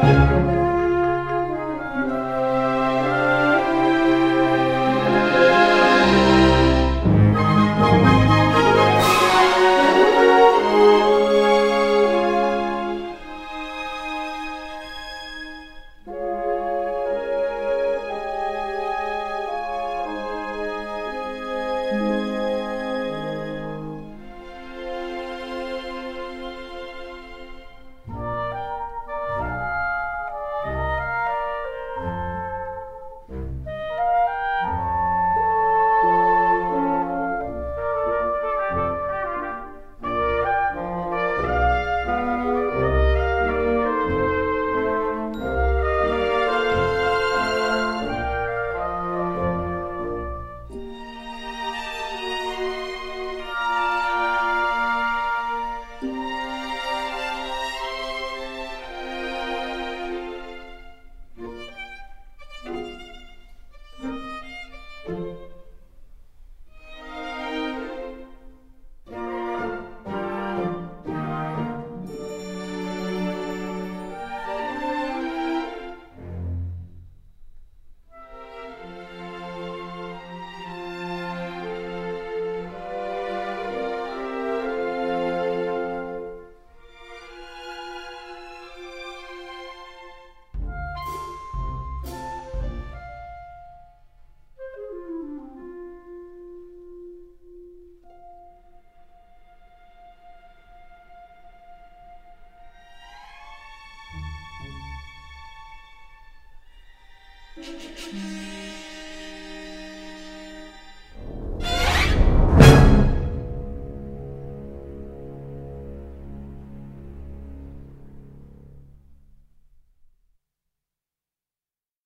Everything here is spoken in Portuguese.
Música Música